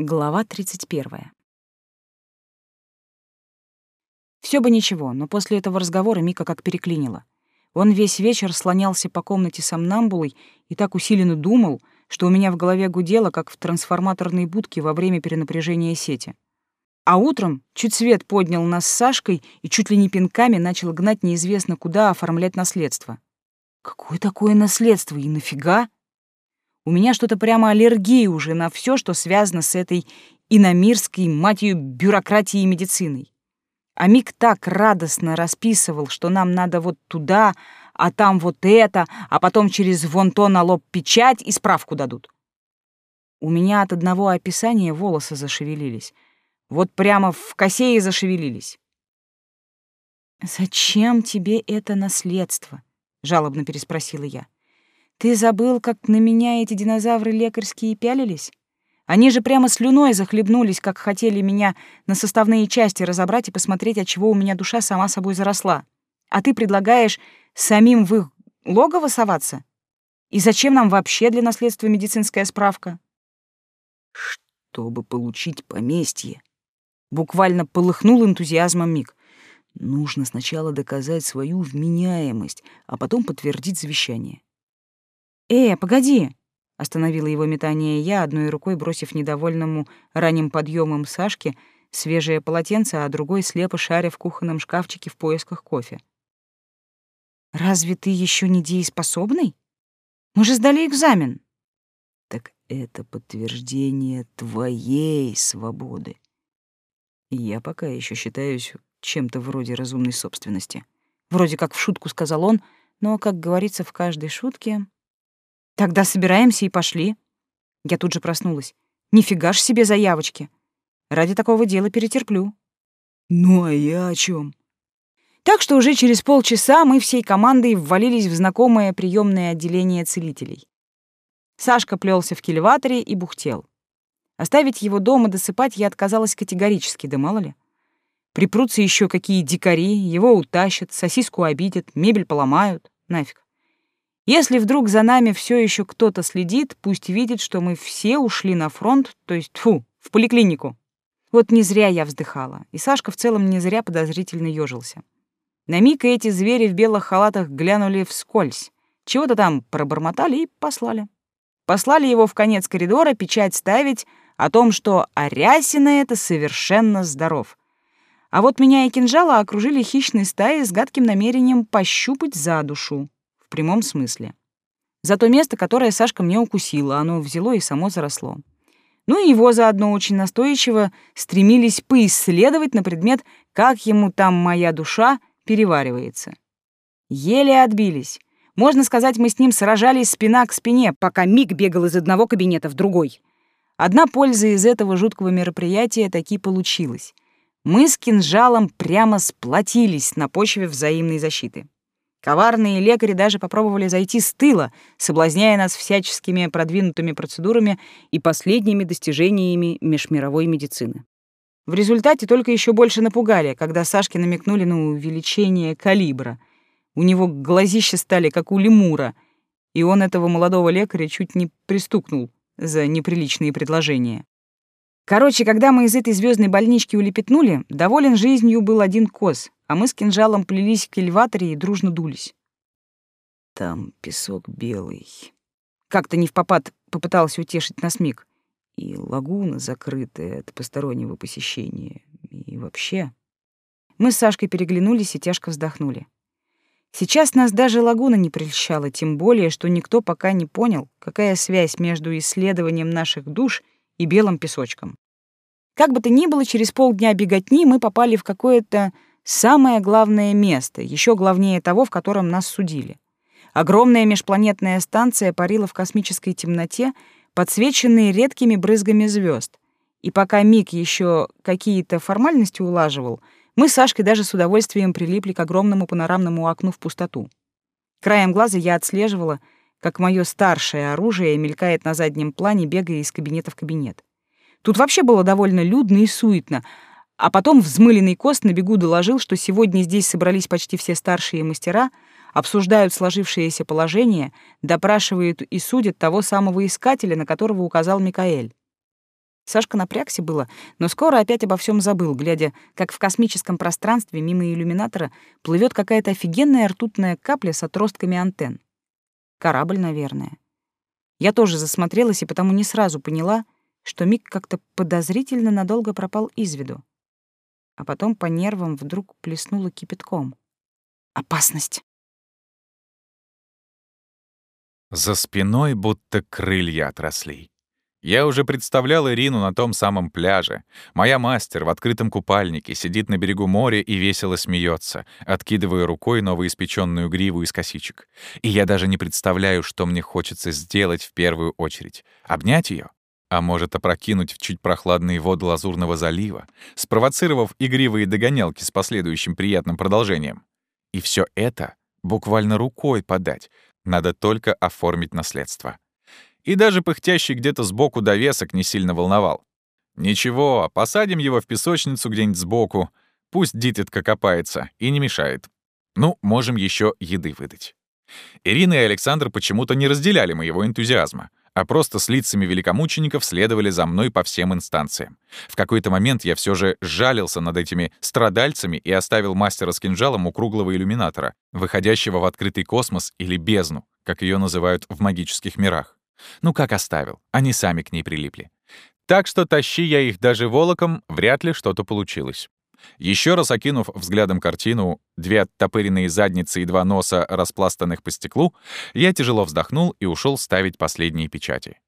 Глава 31. Все бы ничего, но после этого разговора Мика как переклинила. Он весь вечер слонялся по комнате сомнамбулой и так усиленно думал, что у меня в голове гудело, как в трансформаторной будке во время перенапряжения сети. А утром чуть свет поднял нас с Сашкой и чуть ли не пинками начал гнать неизвестно куда оформлять наследство. Какое такое наследство и нафига? У меня что-то прямо аллергия уже на все, что связано с этой иномирской, мать ее, бюрократией и медициной. А Мик так радостно расписывал, что нам надо вот туда, а там вот это, а потом через вон то на лоб печать и справку дадут. У меня от одного описания волосы зашевелились. Вот прямо в косе и зашевелились. «Зачем тебе это наследство?» — жалобно переспросила я. Ты забыл, как на меня эти динозавры лекарские пялились? Они же прямо слюной захлебнулись, как хотели меня на составные части разобрать и посмотреть, от чего у меня душа сама собой заросла. А ты предлагаешь самим в их логово соваться? И зачем нам вообще для наследства медицинская справка? Чтобы получить поместье. Буквально полыхнул энтузиазмом Мик. Нужно сначала доказать свою вменяемость, а потом подтвердить завещание. «Э, погоди!» — остановила его метание я, одной рукой бросив недовольному ранним подъемом Сашке свежее полотенце, а другой слепо шаря в кухонном шкафчике в поисках кофе. «Разве ты еще не дееспособный? Мы же сдали экзамен!» «Так это подтверждение твоей свободы. Я пока еще считаюсь чем-то вроде разумной собственности». Вроде как в шутку сказал он, но, как говорится в каждой шутке, Тогда собираемся и пошли. Я тут же проснулась. Нифига ж себе заявочки. Ради такого дела перетерплю. Ну а я о чем? Так что уже через полчаса мы всей командой ввалились в знакомое приемное отделение целителей. Сашка плелся в кильваторе и бухтел. Оставить его дома досыпать я отказалась категорически, да мало ли. Припрутся еще какие дикари, его утащат, сосиску обидят, мебель поломают. Нафиг. Если вдруг за нами все еще кто-то следит, пусть видит, что мы все ушли на фронт, то есть, фу, в поликлинику. Вот не зря я вздыхала, и Сашка в целом не зря подозрительно ежился. На миг эти звери в белых халатах глянули вскользь, чего-то там пробормотали и послали. Послали его в конец коридора печать ставить о том, что Арясина это совершенно здоров. А вот меня и кинжала окружили хищные стаи с гадким намерением пощупать за душу в прямом смысле. За то место, которое Сашка мне укусила, оно взяло и само заросло. Ну и его заодно очень настойчиво стремились поисследовать на предмет, как ему там моя душа переваривается. Еле отбились. Можно сказать, мы с ним сражались спина к спине, пока Миг бегал из одного кабинета в другой. Одна польза из этого жуткого мероприятия таки получилась. Мы с кинжалом прямо сплотились на почве взаимной защиты. Коварные лекари даже попробовали зайти с тыла, соблазняя нас всяческими продвинутыми процедурами и последними достижениями межмировой медицины. В результате только еще больше напугали, когда Сашке намекнули на увеличение калибра. У него глазища стали как у лемура, и он этого молодого лекаря чуть не пристукнул за неприличные предложения. Короче, когда мы из этой звездной больнички улепетнули, доволен жизнью был один коз, а мы с кинжалом плелись к эльваторе и дружно дулись. Там песок белый. Как-то не в попад попытался утешить нас Мик. И лагуна закрытая от постороннего посещения. И вообще... Мы с Сашкой переглянулись и тяжко вздохнули. Сейчас нас даже лагуна не прельщала, тем более, что никто пока не понял, какая связь между исследованием наших душ — и белым песочком. Как бы то ни было, через полдня беготни мы попали в какое-то самое главное место, еще главнее того, в котором нас судили. Огромная межпланетная станция парила в космической темноте, подсвеченной редкими брызгами звезд. И пока Мик еще какие-то формальности улаживал, мы с Сашкой даже с удовольствием прилипли к огромному панорамному окну в пустоту. Краем глаза я отслеживала — как мое старшее оружие мелькает на заднем плане, бегая из кабинета в кабинет. Тут вообще было довольно людно и суетно, а потом взмыленный кост на бегу доложил, что сегодня здесь собрались почти все старшие мастера, обсуждают сложившееся положение, допрашивают и судят того самого искателя, на которого указал Микаэль. Сашка напрягся было, но скоро опять обо всем забыл, глядя, как в космическом пространстве мимо иллюминатора плывет какая-то офигенная ртутная капля с отростками антенн. Корабль, наверное. Я тоже засмотрелась и потому не сразу поняла, что миг как-то подозрительно надолго пропал из виду. А потом по нервам вдруг плеснуло кипятком. Опасность! За спиной будто крылья отросли. Я уже представлял Ирину на том самом пляже. Моя мастер в открытом купальнике сидит на берегу моря и весело смеется, откидывая рукой новоиспеченную гриву из косичек. И я даже не представляю, что мне хочется сделать в первую очередь. Обнять ее, а может опрокинуть в чуть прохладные воды Лазурного залива, спровоцировав игривые догонялки с последующим приятным продолжением. И все это буквально рукой подать, надо только оформить наследство. И даже пыхтящий где-то сбоку довесок не сильно волновал. Ничего, посадим его в песочницу где-нибудь сбоку, пусть дитятка копается и не мешает. Ну, можем еще еды выдать. Ирина и Александр почему-то не разделяли моего энтузиазма, а просто с лицами великомучеников следовали за мной по всем инстанциям. В какой-то момент я все же жалился над этими страдальцами и оставил мастера с кинжалом у круглого иллюминатора, выходящего в открытый космос или бездну, как ее называют в магических мирах. Ну как оставил? Они сами к ней прилипли. Так что тащи я их даже волоком, вряд ли что-то получилось. Еще раз окинув взглядом картину, две оттопыренные задницы и два носа, распластанных по стеклу, я тяжело вздохнул и ушел ставить последние печати.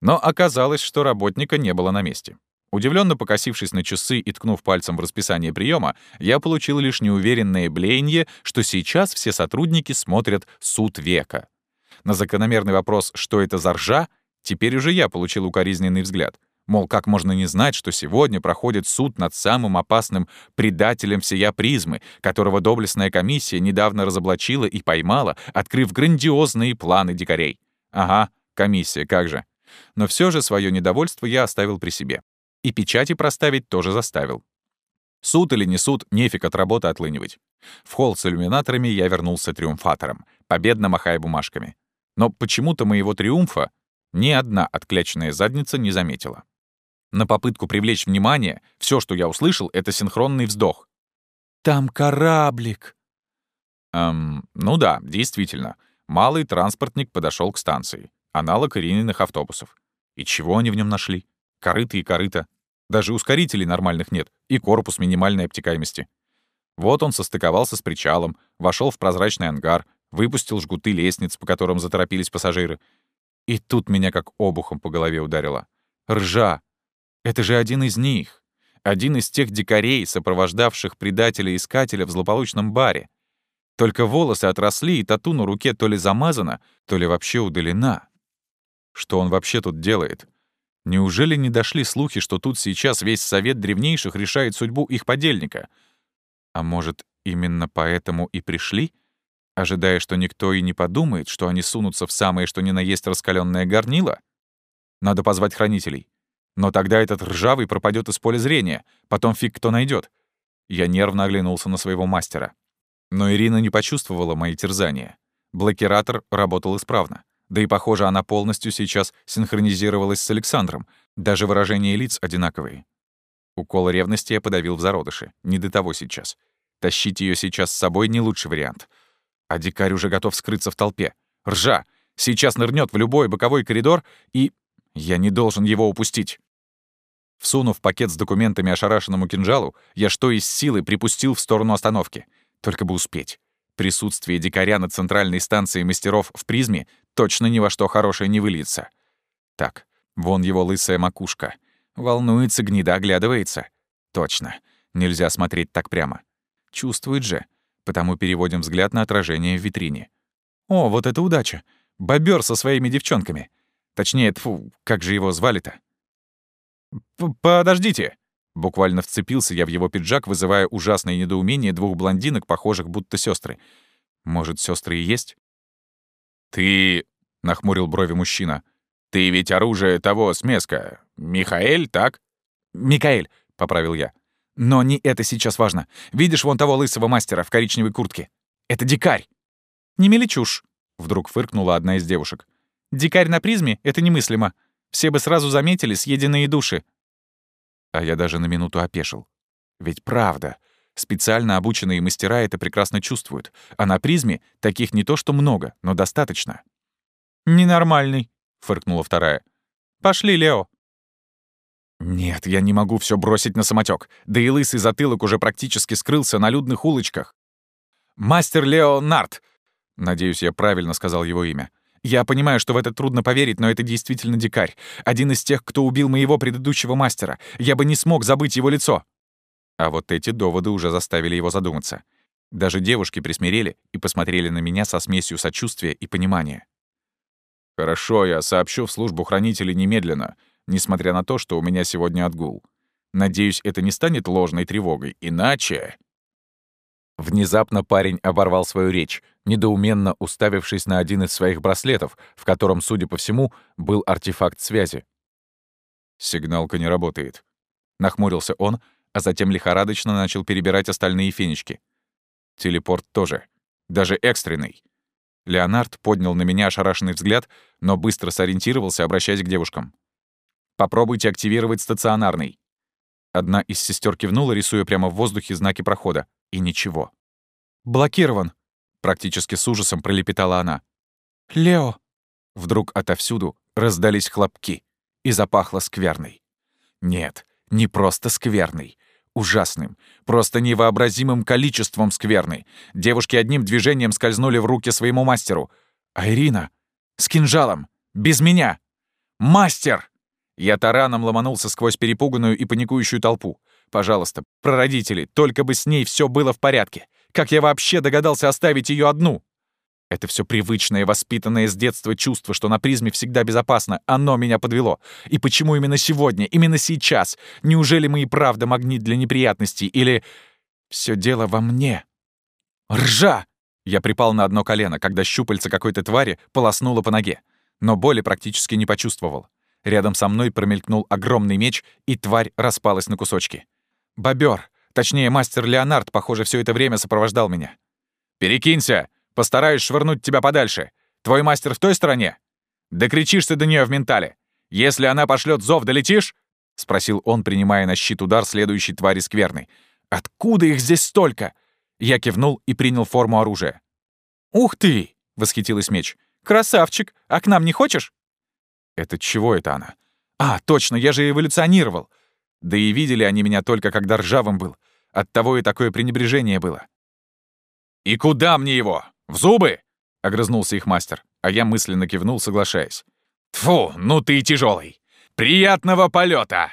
Но оказалось, что работника не было на месте. Удивленно покосившись на часы и ткнув пальцем в расписание приема, я получил лишь неуверенное блеяние, что сейчас все сотрудники смотрят «Суд века». На закономерный вопрос «что это за ржа?» теперь уже я получил укоризненный взгляд. Мол, как можно не знать, что сегодня проходит суд над самым опасным предателем всея призмы, которого доблестная комиссия недавно разоблачила и поймала, открыв грандиозные планы дикарей. Ага, комиссия, как же. Но все же свое недовольство я оставил при себе. И печати проставить тоже заставил. Суд или не суд, нефиг от работы отлынивать. В холл с иллюминаторами я вернулся триумфатором, победно махая бумажками. Но почему-то моего триумфа ни одна откляченная задница не заметила. На попытку привлечь внимание все, что я услышал, — это синхронный вздох. «Там кораблик!» Эм, ну да, действительно. Малый транспортник подошел к станции. Аналог Ирининых автобусов. И чего они в нем нашли? Корыто и корыто. Даже ускорителей нормальных нет, и корпус минимальной обтекаемости. Вот он состыковался с причалом, вошел в прозрачный ангар, выпустил жгуты лестниц, по которым заторопились пассажиры. И тут меня как обухом по голове ударило. Ржа! Это же один из них. Один из тех дикарей, сопровождавших предателя-искателя в злополучном баре. Только волосы отросли, и тату на руке то ли замазана, то ли вообще удалена. Что он вообще тут делает? Неужели не дошли слухи, что тут сейчас весь совет древнейших решает судьбу их подельника? А может, именно поэтому и пришли? — ожидая, что никто и не подумает, что они сунутся в самое что ни на есть раскаленное горнило? Надо позвать хранителей. Но тогда этот ржавый пропадет из поля зрения, потом фиг кто найдет. Я нервно оглянулся на своего мастера. Но Ирина не почувствовала мои терзания. Блокиратор работал исправно. Да и, похоже, она полностью сейчас синхронизировалась с Александром. Даже выражения лиц одинаковые. Укол ревности я подавил в зародыше. Не до того сейчас. Тащить ее сейчас с собой — не лучший вариант. А дикарь уже готов скрыться в толпе. Ржа! Сейчас нырнет в любой боковой коридор, и... Я не должен его упустить. Всунув пакет с документами ошарашенному кинжалу, я что из силы припустил в сторону остановки. Только бы успеть. Присутствие дикаря на центральной станции мастеров в призме точно ни во что хорошее не выльется. Так, вон его лысая макушка. Волнуется, гнида оглядывается. Точно. Нельзя смотреть так прямо. Чувствует же потому переводим взгляд на отражение в витрине. О, вот это удача! Бобер со своими девчонками. Точнее, тфу, как же его звали-то? «Подождите!» Буквально вцепился я в его пиджак, вызывая ужасное недоумение двух блондинок, похожих будто сестры. Может, сестры и есть? «Ты...» — нахмурил брови мужчина. «Ты ведь оружие того смеска. Михаэль, так?» «Микаэль», — поправил я. Но не это сейчас важно. Видишь вон того лысого мастера в коричневой куртке? Это дикарь. Не мели вдруг фыркнула одна из девушек. Дикарь на призме — это немыслимо. Все бы сразу заметили съеденные души. А я даже на минуту опешил. Ведь правда, специально обученные мастера это прекрасно чувствуют, а на призме таких не то что много, но достаточно. «Ненормальный», — фыркнула вторая. «Пошли, Лео». Нет, я не могу все бросить на самотек. Да и лысый затылок уже практически скрылся на людных улочках. «Мастер Лео Нарт!» Надеюсь, я правильно сказал его имя. Я понимаю, что в это трудно поверить, но это действительно дикарь. Один из тех, кто убил моего предыдущего мастера. Я бы не смог забыть его лицо. А вот эти доводы уже заставили его задуматься. Даже девушки присмирели и посмотрели на меня со смесью сочувствия и понимания. «Хорошо, я сообщу в службу хранителей немедленно, несмотря на то, что у меня сегодня отгул. Надеюсь, это не станет ложной тревогой, иначе...» Внезапно парень оборвал свою речь, недоуменно уставившись на один из своих браслетов, в котором, судя по всему, был артефакт связи. «Сигналка не работает», — нахмурился он, а затем лихорадочно начал перебирать остальные фенечки. «Телепорт тоже. Даже экстренный». Леонард поднял на меня ошарашенный взгляд, но быстро сориентировался, обращаясь к девушкам. «Попробуйте активировать стационарный». Одна из сестер кивнула, рисуя прямо в воздухе знаки прохода. И ничего. «Блокирован», — практически с ужасом пролепетала она. «Лео». Вдруг отовсюду раздались хлопки, и запахло скверной. Нет, не просто скверной. Ужасным, просто невообразимым количеством скверной. Девушки одним движением скользнули в руки своему мастеру. А Ирина? С кинжалом. Без меня. «Мастер!» Я тараном ломанулся сквозь перепуганную и паникующую толпу. Пожалуйста, прародители, только бы с ней все было в порядке. Как я вообще догадался оставить ее одну? Это все привычное, воспитанное с детства чувство, что на призме всегда безопасно. Оно меня подвело. И почему именно сегодня, именно сейчас? Неужели мы и правда магнит для неприятностей? Или все дело во мне? Ржа! Я припал на одно колено, когда щупальца какой-то твари полоснуло по ноге. Но боли практически не почувствовал. Рядом со мной промелькнул огромный меч, и тварь распалась на кусочки. Бобер, точнее, мастер Леонард, похоже, все это время сопровождал меня. «Перекинься! Постараюсь швырнуть тебя подальше. Твой мастер в той стороне? Докричишься до нее в ментале. Если она пошлет зов, долетишь?» — спросил он, принимая на щит удар следующей твари скверной. «Откуда их здесь столько?» Я кивнул и принял форму оружия. «Ух ты!» — восхитилась меч. «Красавчик! А к нам не хочешь?» «Это чего это она?» «А, точно, я же эволюционировал. Да и видели они меня только, когда ржавым был. Оттого и такое пренебрежение было. «И куда мне его? В зубы?» — огрызнулся их мастер, а я мысленно кивнул, соглашаясь. «Тфу, ну ты и тяжелый. Приятного полета!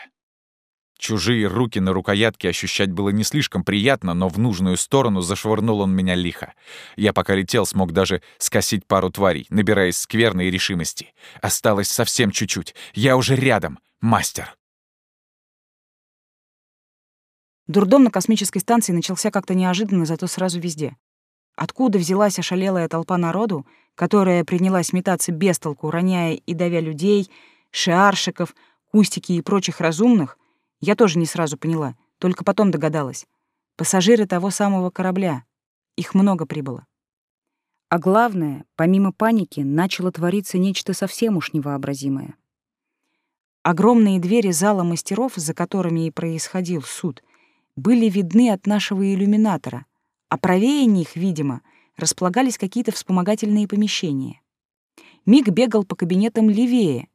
Чужие руки на рукоятке ощущать было не слишком приятно, но в нужную сторону зашвырнул он меня лихо. Я пока летел, смог даже скосить пару тварей, набираясь скверной решимости. Осталось совсем чуть-чуть. Я уже рядом, мастер. Дурдом на космической станции начался как-то неожиданно, зато сразу везде. Откуда взялась ошалелая толпа народу, которая принялась метаться без толку, роняя и давя людей, шиаршиков, кустики и прочих разумных, я тоже не сразу поняла, только потом догадалась. Пассажиры того самого корабля. Их много прибыло. А главное, помимо паники, начало твориться нечто совсем уж невообразимое. Огромные двери зала мастеров, за которыми и происходил суд — были видны от нашего иллюминатора, а правее них, видимо, располагались какие-то вспомогательные помещения. Миг бегал по кабинетам левее,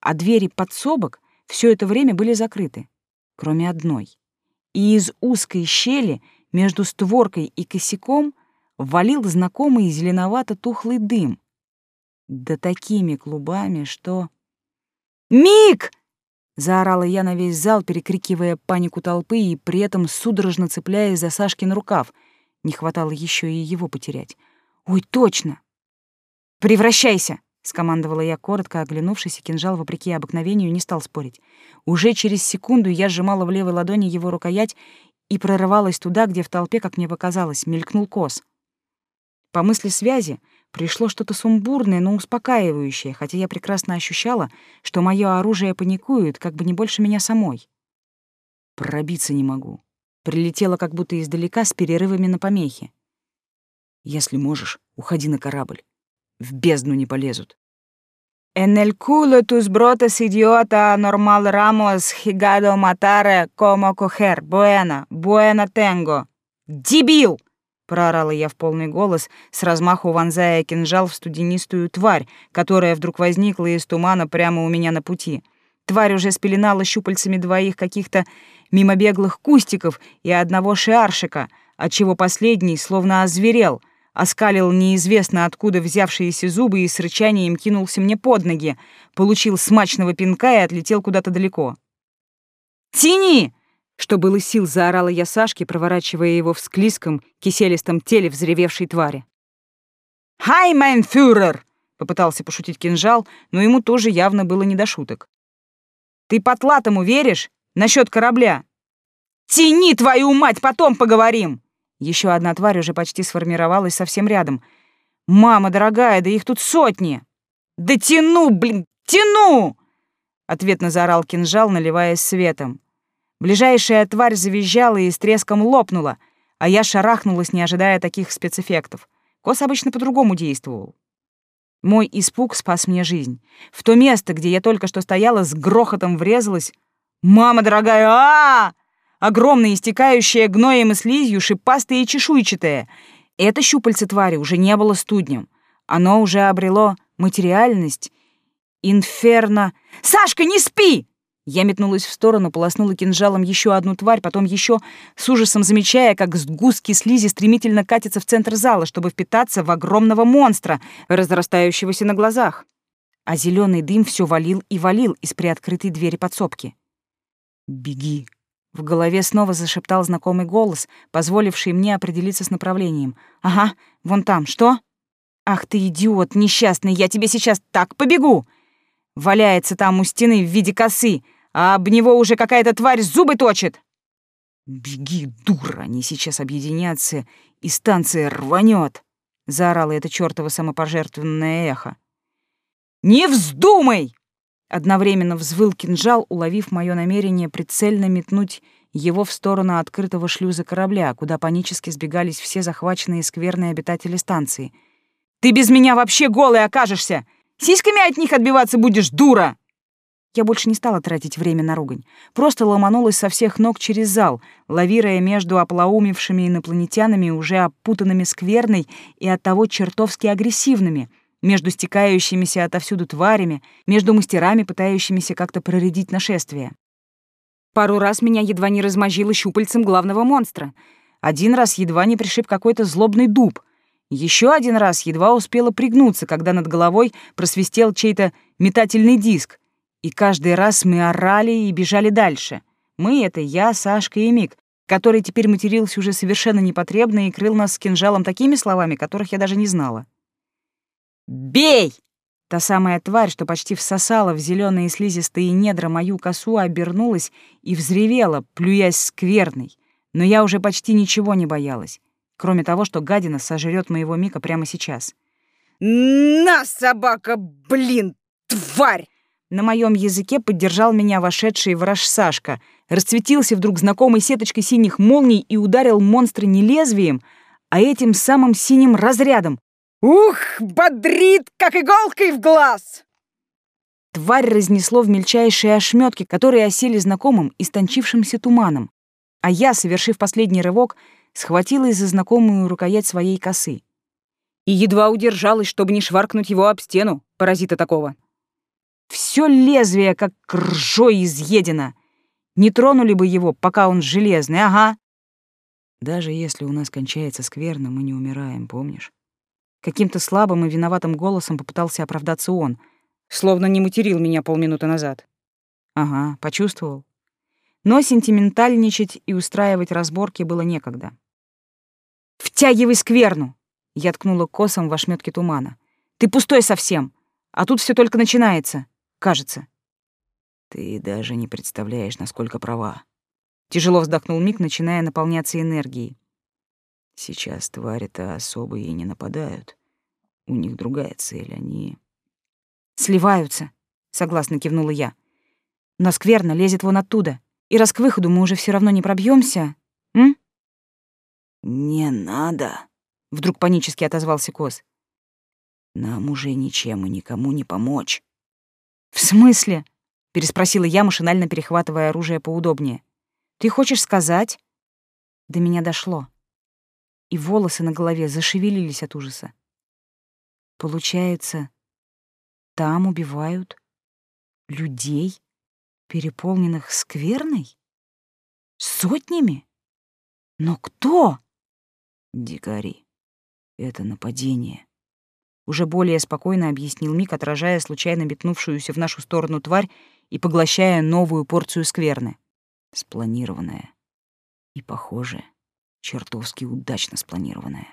а двери подсобок все это время были закрыты, кроме одной. И из узкой щели между створкой и косяком валил знакомый зеленовато-тухлый дым. Да такими клубами, что... «Миг!» Заорала я на весь зал, перекрикивая панику толпы и при этом судорожно цепляясь за Сашкин рукав. Не хватало еще и его потерять. «Ой, точно!» «Превращайся!» — скомандовала я коротко, оглянувшись, и кинжал, вопреки обыкновению, не стал спорить. Уже через секунду я сжимала в левой ладони его рукоять и прорывалась туда, где в толпе, как мне показалось, мелькнул кос. По мысли связи, Пришло что-то сумбурное, но успокаивающее, хотя я прекрасно ощущала, что мое оружие паникует, как бы не больше меня самой. Пробиться не могу. Прилетело как будто издалека с перерывами на помехи. Если можешь, уходи на корабль. В бездну не полезут. En el culo tus brotes idiota normal ramos higado matare como coger. Buena, buena tengo. Дебил! Проорала я в полный голос, с размаху вонзая кинжал в студенистую тварь, которая вдруг возникла из тумана прямо у меня на пути. Тварь уже спеленала щупальцами двоих каких-то мимобеглых кустиков и одного шиаршика, отчего последний словно озверел, оскалил неизвестно откуда взявшиеся зубы и с рычанием кинулся мне под ноги, получил смачного пинка и отлетел куда-то далеко. «Тяни!» Что было сил, заорала я Сашке, проворачивая его в склизком, киселистом теле взревевшей твари. «Хай, майн фюрер!» — попытался пошутить кинжал, но ему тоже явно было не до шуток. «Ты потлатому веришь? Насчет корабля?» «Тяни, твою мать, потом поговорим!» Еще одна тварь уже почти сформировалась совсем рядом. «Мама дорогая, да их тут сотни!» «Да тяну, блин, тяну!» Ответно заорал кинжал, наливаясь светом. Ближайшая тварь завизжала и с треском лопнула, а я шарахнулась, не ожидая таких спецэффектов. Кос обычно по-другому действовал. Мой испуг спас мне жизнь. В то место, где я только что стояла, с грохотом врезалась. «Мама дорогая, а, -а, -а Огромное, истекающее гноем и слизью, шипастое и чешуйчатое. Это щупальце твари уже не было студнем. Оно уже обрело материальность. Инферно... «Сашка, не спи!» Я метнулась в сторону, полоснула кинжалом еще одну тварь, потом еще, с ужасом замечая, как сгустки слизи стремительно катятся в центр зала, чтобы впитаться в огромного монстра, разрастающегося на глазах. А зеленый дым все валил и валил из приоткрытой двери подсобки. «Беги!» В голове снова зашептал знакомый голос, позволивший мне определиться с направлением. «Ага, вон там. Что?» «Ах ты идиот несчастный, я тебе сейчас так побегу!» Валяется там у стены в виде косы, а об него уже какая-то тварь зубы точит. «Беги, дура, они сейчас объединятся, и станция рванет!» — заорало это чёртово самопожертвенное эхо. «Не вздумай!» Одновременно взвыл кинжал, уловив мое намерение прицельно метнуть его в сторону открытого шлюза корабля, куда панически сбегались все захваченные скверные обитатели станции. «Ты без меня вообще голый окажешься! Сиськами от них отбиваться будешь, дура!» Я больше не стала тратить время на ругань. Просто ломанулась со всех ног через зал, лавируя между оплоумевшими инопланетянами, уже опутанными скверной и оттого чертовски агрессивными, между стекающимися отовсюду тварями, между мастерами, пытающимися как-то проредить нашествие. Пару раз меня едва не размозжило щупальцем главного монстра. Один раз едва не пришиб какой-то злобный дуб — еще один раз едва успела пригнуться, когда над головой просвистел чей-то метательный диск, и каждый раз мы орали и бежали дальше. Мы — это я, Сашка и Мик, который теперь матерился уже совершенно непотребно и крыл нас с кинжалом такими словами, которых я даже не знала. «Бей!» Та самая тварь, что почти всосала в зеленые слизистые недра мою косу, обернулась и взревела, плюясь скверной. Но я уже почти ничего не боялась кроме того, что гадина сожрет моего Мика прямо сейчас. «На, собака, блин, тварь!» На моем языке поддержал меня вошедший враж Сашка, расцветился вдруг знакомой сеточкой синих молний и ударил монстра не лезвием, а этим самым синим разрядом. «Ух, бодрит, как иголкой в глаз!» Тварь разнесло в мельчайшие ошметки, которые осели знакомым, истончившимся туманом. А я, совершив последний рывок, схватилась за знакомую рукоять своей косы. И едва удержалась, чтобы не шваркнуть его об стену, паразита такого. Всё лезвие, как ржой изъедено. Не тронули бы его, пока он железный, ага. Даже если у нас кончается скверно, мы не умираем, помнишь? Каким-то слабым и виноватым голосом попытался оправдаться он, словно не материл меня полминуты назад. Ага, почувствовал. Но сентиментальничать и устраивать разборки было некогда. «Втягивай скверну!» Я ткнула косом в ошметке тумана. «Ты пустой совсем, а тут все только начинается, кажется». «Ты даже не представляешь, насколько права». Тяжело вздохнул Мик, начиная наполняться энергией. «Сейчас твари-то особые и не нападают. У них другая цель, они...» «Сливаются», — согласно кивнула я. «Но скверно лезет вон оттуда, и раз к выходу мы уже все равно не пробьемся, м?» «Не надо», — вдруг панически отозвался Кос. «Нам уже ничем и никому не помочь». «В смысле?» — переспросила я, машинально перехватывая оружие поудобнее. «Ты хочешь сказать?» До меня дошло, и волосы на голове зашевелились от ужаса. Получается, там убивают людей, переполненных скверной? Сотнями? Но кто? Дикари. Это нападение. Уже более спокойно объяснил Мик, отражая случайно метнувшуюся в нашу сторону тварь и поглощая новую порцию скверны. Спланированная. И, похоже, чертовски удачно спланированная.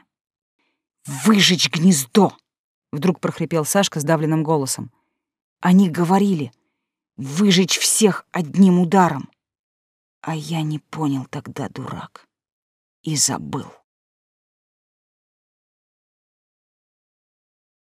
«Выжечь гнездо!» — вдруг прохрипел Сашка сдавленным голосом. «Они говорили, выжечь всех одним ударом. А я не понял тогда, дурак, и забыл».